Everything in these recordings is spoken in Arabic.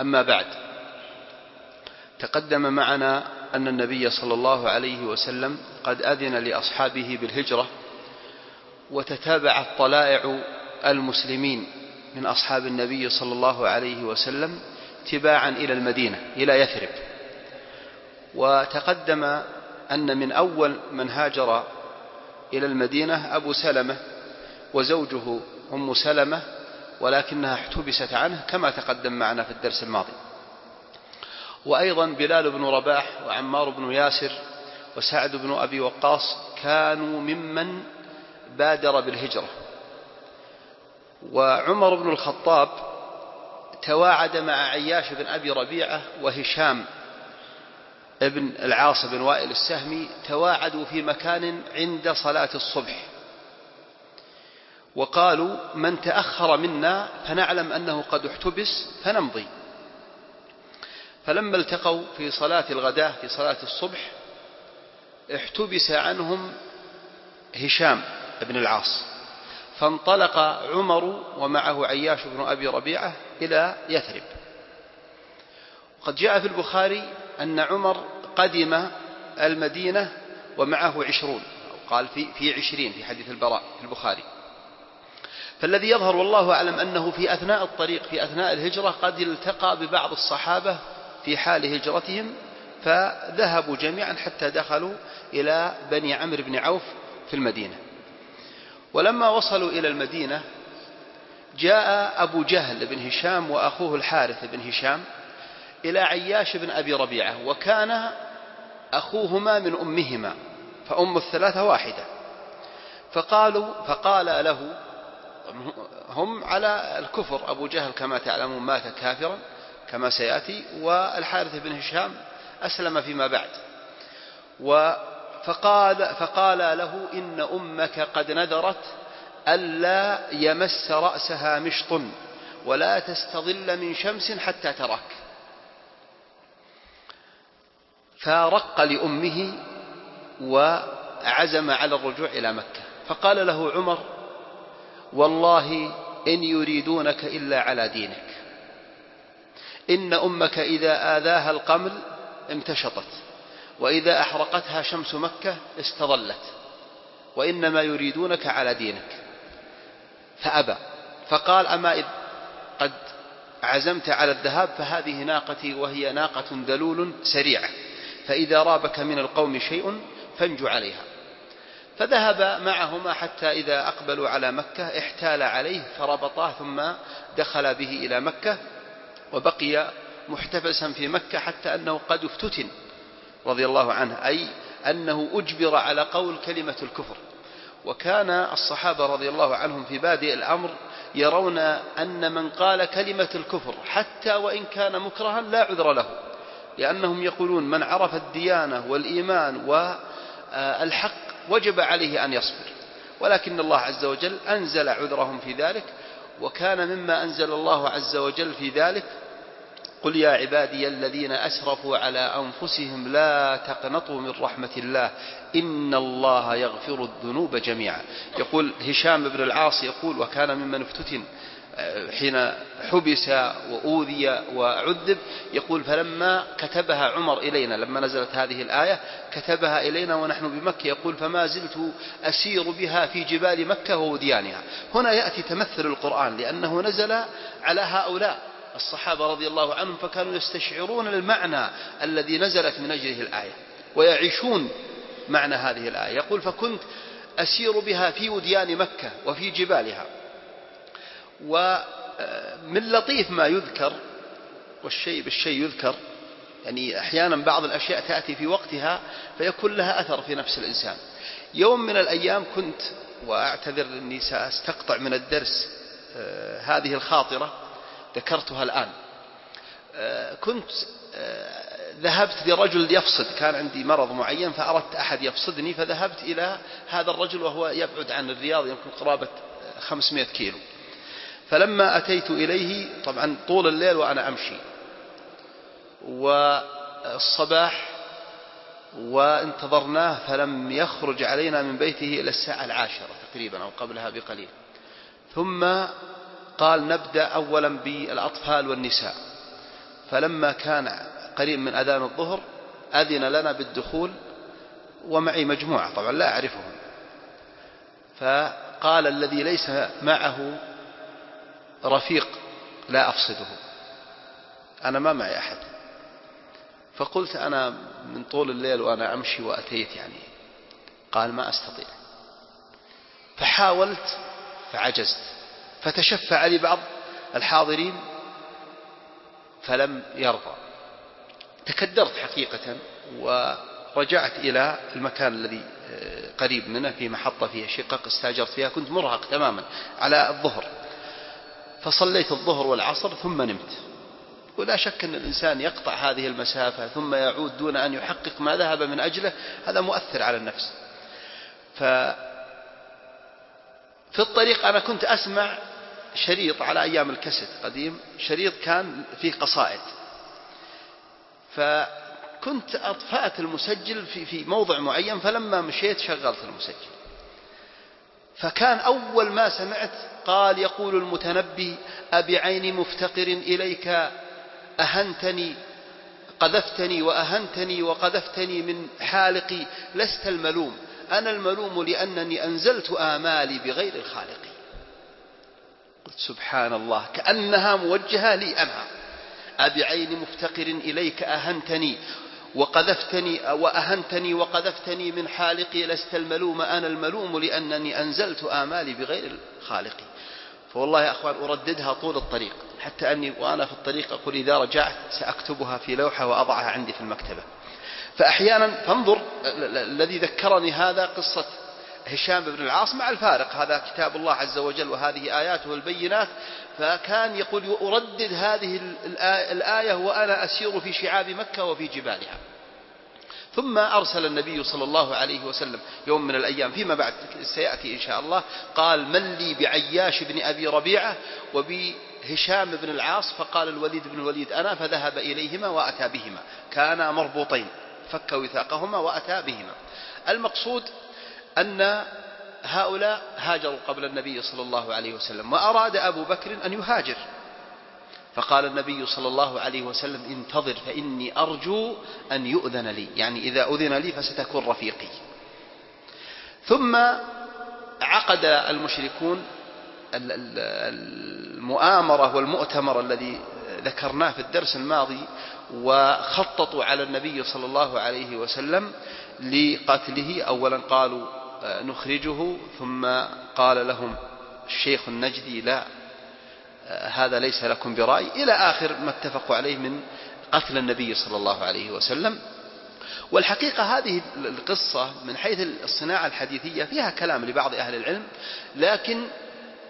أما بعد تقدم معنا أن النبي صلى الله عليه وسلم قد أذن لأصحابه بالهجرة وتتابعت طلائع المسلمين من أصحاب النبي صلى الله عليه وسلم تباعا إلى المدينة إلى يثرب. وتقدم أن من أول من هاجر إلى المدينة أبو سلمة وزوجه أم سلمة ولكنها احتبست عنه كما تقدم معنا في الدرس الماضي. وأيضا بلال بن رباح وعمار بن ياسر وسعد بن أبي وقاص كانوا ممن بادر بالهجرة. وعمر بن الخطاب تواعد مع عياش بن أبي ربيعة وهشام ابن العاص بن وائل السهمي تواعدوا في مكان عند صلاة الصبح. وقالوا من تأخر منا فنعلم أنه قد احتبس فنمضي. فلما التقوا في صلاة الغداة في صلاة الصبح احتبس عنهم هشام بن العاص. فانطلق عمر ومعه عياش بن أبي ربيعة إلى يثرب. وقد جاء في البخاري أن عمر قدم المدينة ومعه عشرون. قال في, في عشرين في حديث البراء في البخاري. فالذي يظهر والله أعلم أنه في أثناء الطريق في أثناء الهجرة قد التقى ببعض الصحابة في حال هجرتهم فذهبوا جميعا حتى دخلوا إلى بني عمرو بن عوف في المدينة. ولما وصلوا إلى المدينة جاء أبو جهل بن هشام وأخوه الحارث بن هشام إلى عياش بن أبي ربيعة وكان أخوهما من أمهما فأم الثلاثة واحدة. فقالوا فقال له هم على الكفر. أبو جهل كما تعلمون مات كافرا كما سيأتي والحارث بن هشام أسلم فيما بعد. فقال, فقال له إن أمك قد نذرت ألا يمس رأسها مشط ولا تستظل من شمس حتى تراك. فرق لأمه وعزم على الرجوع إلى مكة. فقال له عمر والله إن يريدونك إلا على دينك. إن أمك إذا آذاها القمل امتشطت وإذا أحرقتها شمس مكة استظلت وإنما يريدونك على دينك. فأبى فقال أما إذ قد عزمت على الذهاب فهذه ناقتي وهي ناقة دلول سريعة فإذا رابك من القوم شيء فانجو عليها. فذهب معهما حتى إذا أقبلوا على مكة احتال عليه فربطاه ثم دخل به إلى مكة وبقي محتبسا في مكة حتى أنه قد افتتن رضي الله عنه أي أنه أجبر على قول كلمة الكفر. وكان الصحابة رضي الله عنهم في بادئ الأمر يرون أن من قال كلمة الكفر حتى وإن كان مكرها لا عذر له لأنهم يقولون من عرف الديانة والإيمان والحق وجب عليه أن يصبر. ولكن الله عز وجل أنزل عذرهم في ذلك وكان مما أنزل الله عز وجل في ذلك قل يا عبادي الذين أسرفوا على أنفسهم لا تقنطوا من رحمة الله. إن الله يغفر الذنوب جميعا. يقول هشام بن العاص يقول وكان ممن افتتن حين حبس وأوذي وعذب يقول فلما كتبها عمر إلينا لما نزلت هذه الآية كتبها إلينا ونحن بمكة يقول فما زلت أسير بها في جبال مكة ووديانها. هنا يأتي تمثل القرآن لأنه نزل على هؤلاء الصحابة رضي الله عنهم فكانوا يستشعرون المعنى الذي نزلت من أجله الآية ويعيشون معنى هذه الآية. يقول فكنت أسير بها في وديان مكة وفي جبالها. ومن لطيف ما يذكر والشيء بالشيء يذكر يعني أحيانا بعض الأشياء تأتي في وقتها فيكون لها أثر في نفس الإنسان. يوم من الأيام كنت وأعتذر أني سأستقطع من الدرس هذه الخاطرة ذكرتها الآن آه، كنت آه، ذهبت لرجل يفصد كان عندي مرض معين فأردت أحد يفصدني فذهبت إلى هذا الرجل وهو يبعد عن الرياض يمكن قرابة 500 كيلو. فلما أتيت إليه طبعا طول الليل وأنا أمشي. والصباح وانتظرناه فلم يخرج علينا من بيته إلى الساعة العاشرة تقريبا أو قبلها بقليل. ثم قال نبدأ أولا بالأطفال والنساء. فلما كان قريب من أذان الظهر أذن لنا بالدخول ومعي مجموعة طبعا لا أعرفهم. فقال الذي ليس معه رفيق لا أفصده. أنا ما معي أحد. فقلت أنا من طول الليل وأنا أمشي وأتيت يعني. قال ما أستطيع. فحاولت فعجزت. فتشفع لي بعض الحاضرين فلم يرضى. تكدرت حقيقة ورجعت إلى المكان الذي آه، قريب منه في محطة فيها شقق استاجرت فيها كنت مرهق تماما على الظهر. فصليت الظهر والعصر ثم نمت. ولا شك أن الإنسان يقطع هذه المسافة ثم يعود دون أن يحقق ما ذهب من أجله هذا مؤثر على النفس. ف في الطريق أنا كنت أسمع شريط على أيام الكست قديم شريط كان فيه قصائد. فكنت أطفأت المسجل في في موضع معين فلما مشيت شغلت المسجل. فكان أول ما سمعت قال يقول المتنبي أبعين مفتقر إليك أهنتني قذفتني وأهنتني وقذفتني من حالقي لست الملوم. أنا الملوم لأنني أنزلت آمالي بغير الخالق. قلت سبحان الله كأنها موجهة لي أنا أبعين مفتقر إليك أهنتني وقذفتني وأهنتني وقذفتني من حالقي لست الملوم أنا الملوم لأنني أنزلت آمالي بغير الخالق. فوالله يا أخوان أرددها طول الطريق حتى أني وأنا في الطريق أقول إذا رجعت سأكتبها في لوحة وأضعها عندي في المكتبة. فأحيانا فانظر الذي ذكرني هذا قصة هشام بن العاص مع الفارق. هذا كتاب الله عز وجل وهذه آياته البينات فكان يقول أردد هذه الآية وأنا أسير في شعاب مكة وفي جبالها. ثم أرسل النبي صلى الله عليه وسلم يوم من الأيام فيما بعد سيأتي إن شاء الله قال من لي بعياش بن أبي ربيعة وبهشام بن العاص؟ فقال الوليد بن الوليد أنا. فذهب إليهما وأتى بهما. كانا مربوطين. فك وثاقهما وأتى بهما. المقصود أن هؤلاء هاجروا قبل النبي صلى الله عليه وسلم وأراد أبو بكر أن يهاجر. فقال النبي صلى الله عليه وسلم انتظر فإني أرجو أن يؤذن لي يعني إذا أذن لي فستكون رفيقي. ثم عقد المشركون المؤامرة والمؤتمر الذي ذكرناه في الدرس الماضي وخططوا على النبي صلى الله عليه وسلم لقتله. أولا قالوا نخرجه ثم قال لهم الشيخ النجدي لا هذا ليس لكم برأي إلى آخر ما اتفقوا عليه من قتل النبي صلى الله عليه وسلم. والحقيقة هذه القصة من حيث الصناعة الحديثية فيها كلام لبعض أهل العلم لكن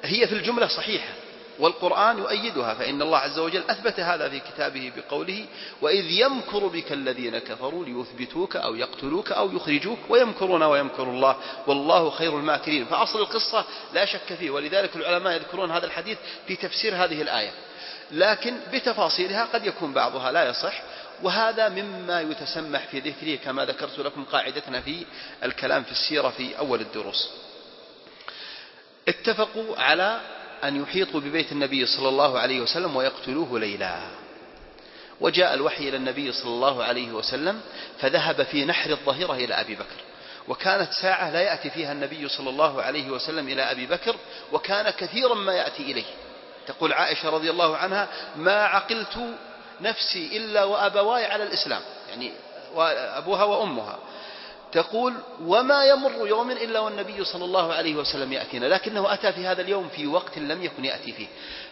هي في الجملة صحيحة. والقرآن يؤيدها فإن الله عز وجل أثبت هذا في كتابه بقوله وإذ يمكر بك الذين كفروا ليثبتوك أو يقتلوك أو يخرجوك ويمكرون ويمكر الله والله خير الماكرين. فأصل القصة لا شك فيه ولذلك العلماء يذكرون هذا الحديث في تفسير هذه الآية. لكن بتفاصيلها قد يكون بعضها لا يصح وهذا مما يتسمح في ذكره كما ذكرت لكم قاعدتنا في الكلام في السيرة في أول الدروس. اتفقوا على أن يحيطوا ببيت النبي صلى الله عليه وسلم ويقتلوه ليلا. وجاء الوحي إلى النبي صلى الله عليه وسلم فذهب في نحر الظهيرة إلى أبي بكر. وكانت ساعة لا يأتي فيها النبي صلى الله عليه وسلم إلى أبي بكر وكان كثيرا ما يأتي إليه. تقول عائشة رضي الله عنها ما عقلت نفسي إلا وأبواي على الإسلام. يعني أبوها وأمها. تقول وما يمر يوم إلا والنبي صلى الله عليه وسلم يأتينا لكنه أتى في هذا اليوم في وقت لم يكن يأتي فيه.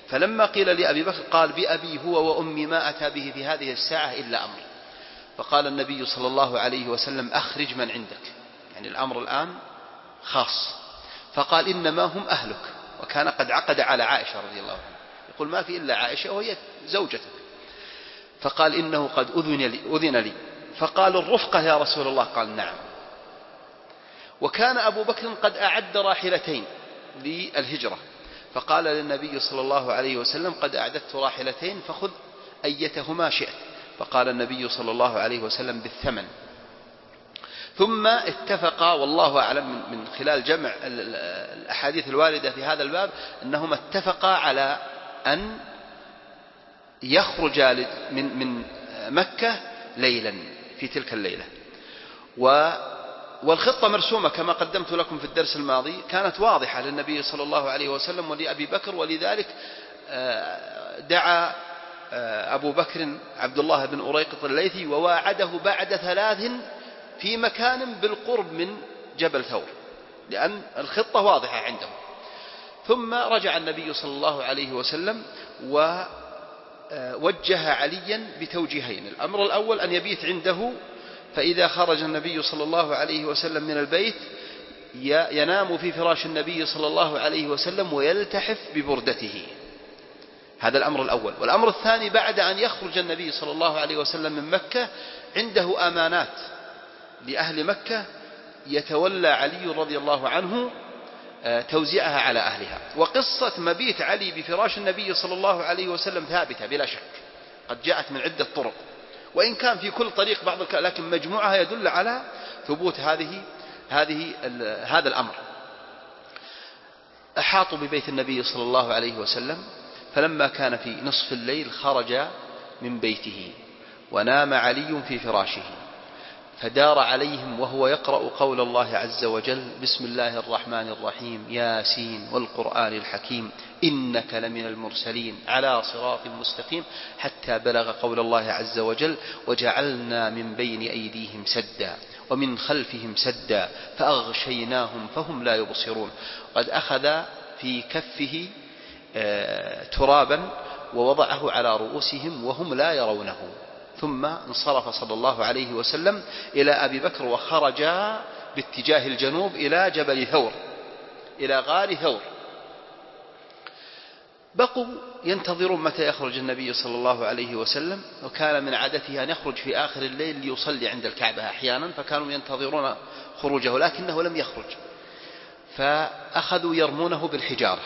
فلما قيل لأبي بكر قال بأبي هو وأمي ما أتى به في هذه الساعة إلا أمر. فقال النبي صلى الله عليه وسلم أخرج من عندك. يعني الأمر الآن خاص. فقال إنما هم أهلك. وكان قد عقد على عائشة رضي الله عنها. يقول ما في إلا عائشة وهي زوجتك. فقال إنه قد أذن لي, أذن لي. فقال الرفقة يا رسول الله؟ قال نعم. وكان أبو بكر قد أعد راحلتين للهجرة. فقال للنبي صلى الله عليه وسلم قد أعددت راحلتين فخذ أيتهما شئت. فقال النبي صلى الله عليه وسلم بالثمن. ثم اتفقا والله أعلم من خلال جمع الأحاديث الواردة في هذا الباب أنهما اتفقا على أن يخرجا من من مكة ليلا في تلك الليلة. و والخطة مرسومة كما قدمت لكم في الدرس الماضي كانت واضحة للنبي صلى الله عليه وسلم ولأبي بكر ولذلك آه، دعا آه، أبو بكر عبد الله بن أريقط الليثي وواعده بعد ثلاث في مكان بالقرب من جبل ثور لأن الخطة واضحة عنده ثم رجع النبي صلى الله عليه وسلم ووجه عليا بتوجيهين الأمر الأول أن يبيت عنده فإذا خرج النبي صلى الله عليه وسلم من البيت ينام في فراش النبي صلى الله عليه وسلم ويلتحف ببردته. هذا الأمر الأول. والأمر الثاني بعد أن يخرج النبي صلى الله عليه وسلم من مكة عنده أمانات لأهل مكة. يتولى علي رضي الله عنه آه، توزيعها على أهلها. وقصة مبيت علي بفراش النبي صلى الله عليه وسلم ثابتة بلا شك. قد جاءت من عدة طرق. وإن كان في كل طريق بعض لكن مجموعها يدل على ثبوت هذه هذه هذا الأمر. أحاطوا ببيت النبي صلى الله عليه وسلم فلما كان في نصف الليل خرج من بيته ونام علي في فراشه. فدار عليهم وهو يقرأ قول الله عز وجل بسم الله الرحمن الرحيم ياسين والقرآن الحكيم إنك لمن المرسلين على صراط مستقيم حتى بلغ قول الله عز وجل وجعلنا من بين أيديهم سدا ومن خلفهم سدا فأغشيناهم فهم لا يبصرون. قد أخذ في كفه آه، ترابا ووضعه على رؤوسهم وهم لا يرونه. ثم انصرف صلى الله عليه وسلم إلى أبي بكر وخرجا باتجاه الجنوب إلى جبل ثور إلى غار ثور بقوا ينتظرون متى يخرج النبي صلى الله عليه وسلم وكان من عادته أن يخرج في آخر الليل ليصلي عند الكعبة أحيانا فكانوا ينتظرون خروجه لكنه لم يخرج. فأخذوا يرمونه بالحجارة.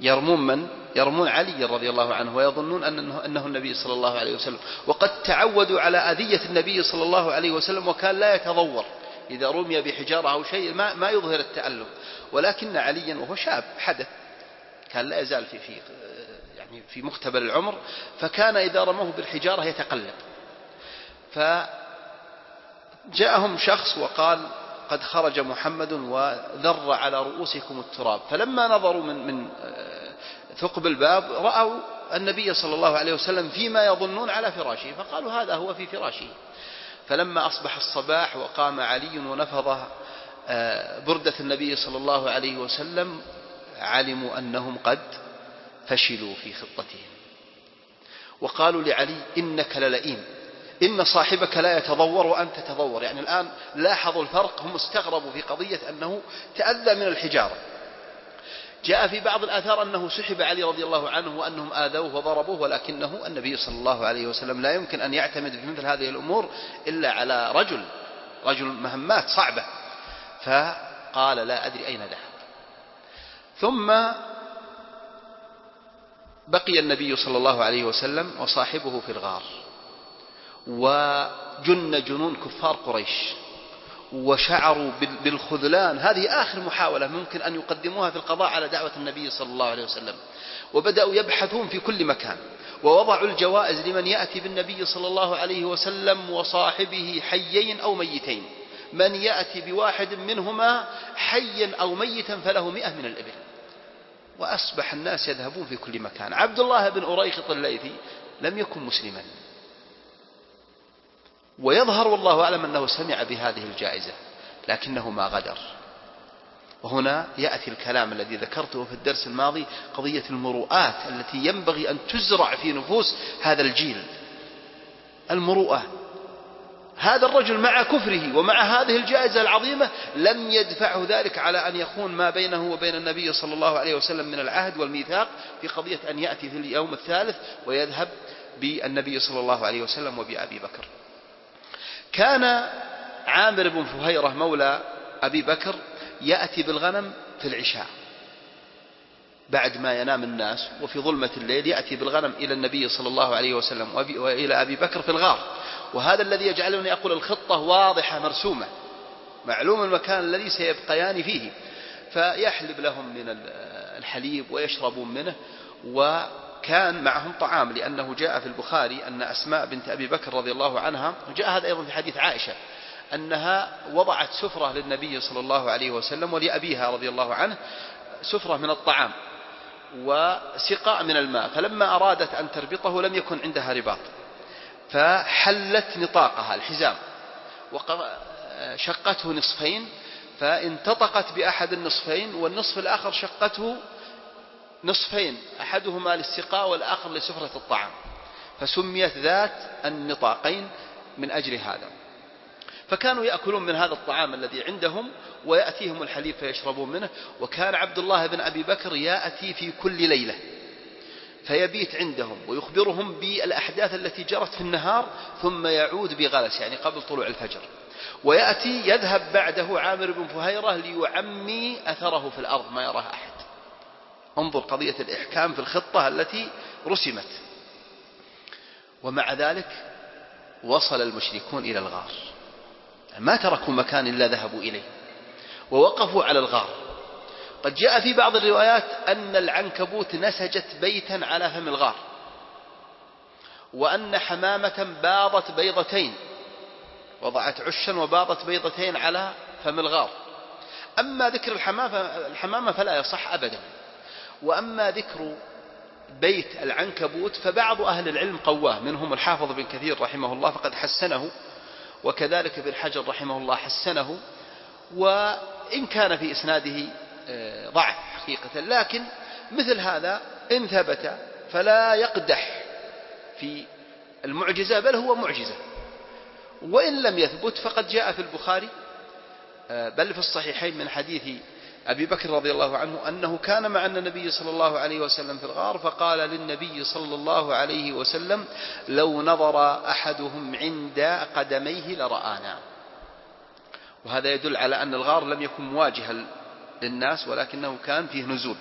يرمون من؟ يرمون علي رضي الله عنه ويظنون أنه, أنه النبي صلى الله عليه وسلم. وقد تعودوا على أذية النبي صلى الله عليه وسلم وكان لا يتضور. إذا رمي بحجارة أو شيء ما, ما يظهر التألم. ولكن عليا وهو شاب حدث. كان لا يزال في في يعني في مقتبل العمر. فكان إذا رموه بالحجارة يتقلب فجاءهم شخص وقال قد خرج محمد وذر على رؤوسكم التراب. فلما نظروا من من آه، ثقب الباب رأوا النبي صلى الله عليه وسلم فيما يظنون على فراشه فقالوا هذا هو في فراشه. فلما أصبح الصباح وقام علي ونفض آه، بردة النبي صلى الله عليه وسلم علموا أنهم قد فشلوا في خطتهم. وقالوا لعلي إنك للئيم. إن صاحبك لا يتضور وأنت تتضور يعني الآن لاحظوا الفرق هم استغربوا في قضية أنه تأذى من الحجارة. جاء في بعض الآثار أنه سحب علي رضي الله عنه وأنهم آذوه وضربوه ولكنه النبي صلى الله عليه وسلم لا يمكن أن يعتمد في مثل هذه الأمور إلا على رجل رجل مهمات صعبة. فقال لا أدري أين ذهب. ثم بقي النبي صلى الله عليه وسلم وصاحبه في الغار. وجن جنون كفار قريش وشعروا بالخذلان. هذه آخر محاولة ممكن أن يقدموها في القضاء على دعوة النبي صلى الله عليه وسلم. وبدأوا يبحثون في كل مكان. ووضعوا الجوائز لمن يأتي بالنبي صلى الله عليه وسلم وصاحبه حيين أو ميتين. من يأتي بواحد منهما حيا أو ميتا فله مئة من الإبل. وأصبح الناس يذهبون في كل مكان. عبد الله بن أريخط الليثي لم يكن مسلما. ويظهر والله أعلم أنه سمع بهذه الجائزة لكنه ما غدر. وهنا يأتي الكلام الذي ذكرته في الدرس الماضي قضية المروءات التي ينبغي أن تزرع في نفوس هذا الجيل. المروءة. هذا الرجل مع كفره ومع هذه الجائزة العظيمة لم يدفعه ذلك على أن يخون ما بينه وبين النبي صلى الله عليه وسلم من العهد والميثاق في قضية أن يأتي في اليوم الثالث ويذهب بالنبي صلى الله عليه وسلم وبأبي بكر. كان عامر بن فهيرة مولى أبي بكر يأتي بالغنم في العشاء. بعد ما ينام الناس وفي ظلمة الليل يأتي بالغنم إلى النبي صلى الله عليه وسلم وإلى أبي بكر في الغار. وهذا الذي يجعلني أقول الخطة واضحة مرسومة. معلوم المكان الذي سيبقيان فيه. فيحلب لهم من الحليب ويشربون منه وكان معهم طعام لأنه جاء في البخاري أن أسماء بنت أبي بكر رضي الله عنها جاء هذا أيضا في حديث عائشة أنها وضعت سفرة للنبي صلى الله عليه وسلم ولأبيها رضي الله عنه سفرة من الطعام وسقاء من الماء فلما أرادت أن تربطه لم يكن عندها رباط فحلت نطاقها الحزام وشقته نصفين فانتطقت بأحد النصفين والنصف الآخر شقته نصفين أحدهما للسقاء والآخر لسفرة الطعام. فسميت ذات النطاقين من أجل هذا. فكانوا يأكلون من هذا الطعام الذي عندهم ويأتيهم الحليب فيشربون منه. وكان عبد الله بن أبي بكر يأتي في كل ليلة. فيبيت عندهم ويخبرهم بالأحداث التي جرت في النهار ثم يعود بغلس يعني قبل طلوع الفجر. ويأتي يذهب بعده عامر بن فهيرة ليعمي أثره في الأرض ما يراه أحد. انظر قضية الإحكام في الخطة التي رسمت. ومع ذلك وصل المشركون إلى الغار. ما تركوا مكان إلا ذهبوا إليه. ووقفوا على الغار. قد جاء في بعض الروايات أن العنكبوت نسجت بيتا على فم الغار. وأن حمامة باضت بيضتين. وضعت عشا وباضت بيضتين على فم الغار. أما ذكر الحمامة فلا يصح أبدا. وأما ذكر بيت العنكبوت فبعض أهل العلم قواه منهم الحافظ بن كثير رحمه الله فقد حسنه وكذلك ابن حجر رحمه الله حسنه وإن كان في إسناده آه، ضعف حقيقة لكن مثل هذا إن ثبت فلا يقدح في المعجزة بل هو معجزة. وإن لم يثبت فقد جاء في البخاري آه، بل في الصحيحين من حديث أبي بكر رضي الله عنه أنه كان مع النبي صلى الله عليه وسلم في الغار فقال للنبي صلى الله عليه وسلم لو نظر أحدهم عند قدميه لرآنا. وهذا يدل على أن الغار لم يكن مواجها للناس ولكنه كان فيه نزول.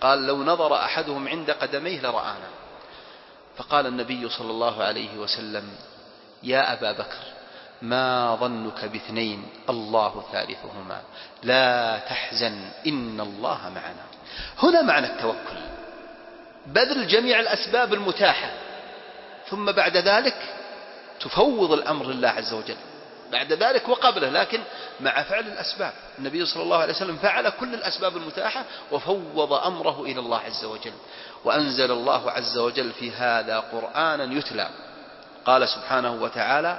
قال لو نظر أحدهم عند قدميه لرآنا. فقال النبي صلى الله عليه وسلم يا أبا بكر ما ظنك باثنين الله ثالثهما. لا تحزن إن الله معنا. هنا معنى التوكل. بذل جميع الأسباب المتاحة. ثم بعد ذلك تفوض الأمر لله عز وجل. بعد ذلك وقبله لكن مع فعل الأسباب. النبي صلى الله عليه وسلم فعل كل الأسباب المتاحة وفوض أمره إلى الله عز وجل. وأنزل الله عز وجل في هذا قرآنا يتلى. قال سبحانه وتعالى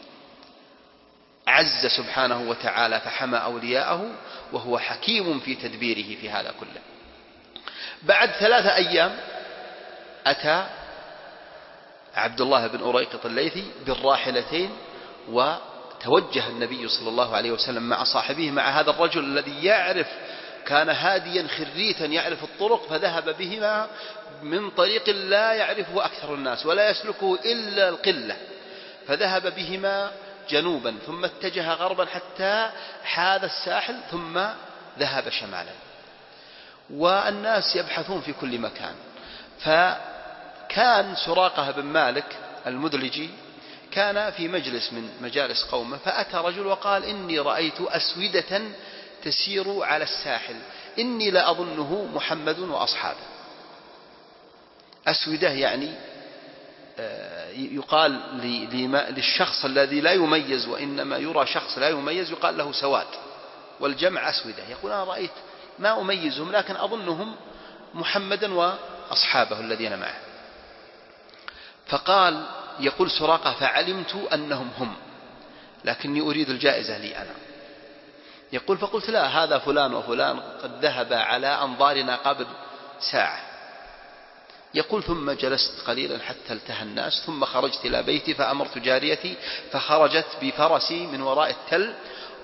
عز سبحانه وتعالى فحمى أولياءه وهو حكيم في تدبيره في هذا كله. بعد ثلاثة أيام أتى عبد الله بن أريقط الليثي بالراحلتين وتوجه النبي صلى الله عليه وسلم مع صاحبه مع هذا الرجل الذي يعرف كان هاديا خريتا يعرف الطرق فذهب بهما من طريق لا يعرفه أكثر الناس ولا يسلكه إلا القلة. فذهب بهما جنوبا ثم اتجه غربا حتى حاذ الساحل ثم ذهب شمالا. والناس يبحثون في كل مكان. فكان سراقة بن مالك المدلجي كان في مجلس من مجالس قومه فأتى رجل وقال إني رأيت أسودة تسير على الساحل إني لأظنه محمد وأصحابه. أسودة يعني آه، يقال للشخص الذي لا يميز وإنما يرى شخص لا يميز يقال له سواد والجمع أسودة. يقول أنا رأيت ما أميزهم لكن أظنهم محمدا وأصحابه الذين معه. فقال يقول سراقة فعلمت أنهم هم لكني أريد الجائزة لي أنا. يقول فقلت لا هذا فلان وفلان قد ذهب على أنظارنا قبل ساعة. يقول ثم جلست قليلا حتى التهى الناس ثم خرجت إلى بيتي فأمرت جاريتي فخرجت بفرسي من وراء التل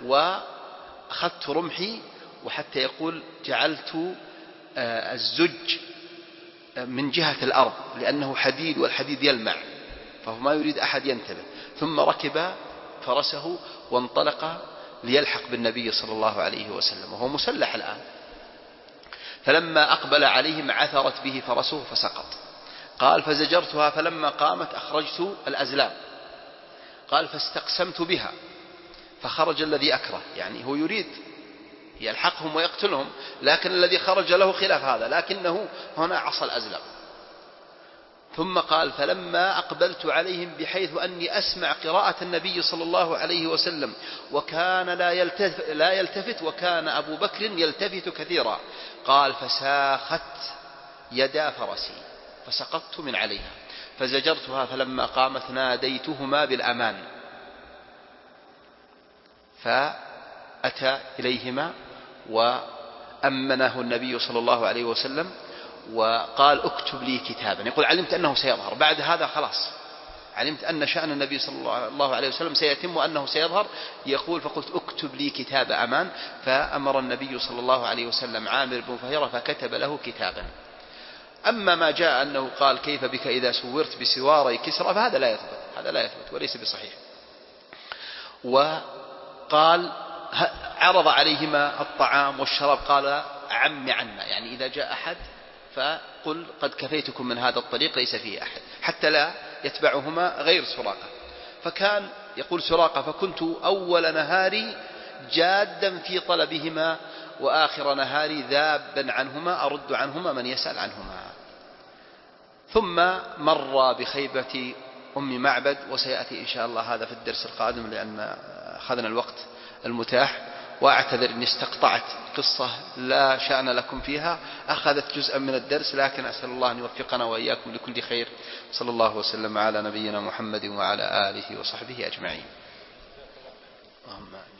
وأخذت رمحي وحتى يقول جعلت آه، الزج آه، من جهة الأرض لأنه حديد والحديد يلمع فهو ما يريد أحد ينتبه. ثم ركب فرسه وانطلق ليلحق بالنبي صلى الله عليه وسلم وهو مسلح الآن. فلما أقبل عليهم عثرت به فرسه فسقط. قال فزجرتها فلما قامت أخرجت الأزلام. قال فاستقسمت بها. فخرج الذي أكره. يعني هو يريد يلحقهم ويقتلهم لكن الذي خرج له خلاف هذا لكنه هنا عصى الأزلام. ثم قال فلما أقبلت عليهم بحيث أني أسمع قراءة النبي صلى الله عليه وسلم وكان لا يلتفت, لا يلتفت وكان أبو بكر يلتفت كثيرا. قال فساخت يدا فرسي فسقطت من عليها فزجرتها فلما قامت ناديتهما بالأمان. فأتى إليهما وأمنه النبي صلى الله عليه وسلم وقال اكتب لي كتابا يقول علمت أنه سيظهر بعد هذا خلاص. علمت أن شأن النبي صلى الله عليه وسلم سيتم وأنه سيظهر. يقول فقلت اكتب لي كتاب أمان. فأمر النبي صلى الله عليه وسلم عامر بن فهيرة فكتب له كتابا. أما ما جاء أنه قال كيف بك إذا سورت بسواري كسرى؟ فهذا لا يثبت. هذا لا يثبت وليس بصحيح. وقال عرض عليهما الطعام والشراب قال عم عنا. يعني إذا جاء أحد فقل قد كفيتكم من هذا الطريق ليس فيه أحد. حتى لا يتبعهما غير سراقة. فكان يقول سراقة فكنت أول نهاري جادا في طلبهما وآخر نهاري ذابا عنهما أرد عنهما من يسأل عنهما. ثم مر بخيبة أم معبد وسيأتي إن شاء الله هذا في الدرس القادم لأن أخذنا الوقت المتاح. وأعتذر أني استقطعت قصة لا شأن لكم فيها. أخذت جزءا من الدرس لكن أسأل الله أن يوفقنا وإياكم لكل خير. صلى الله وسلم على نبينا محمد وعلى آله وصحبه أجمعين. اللهم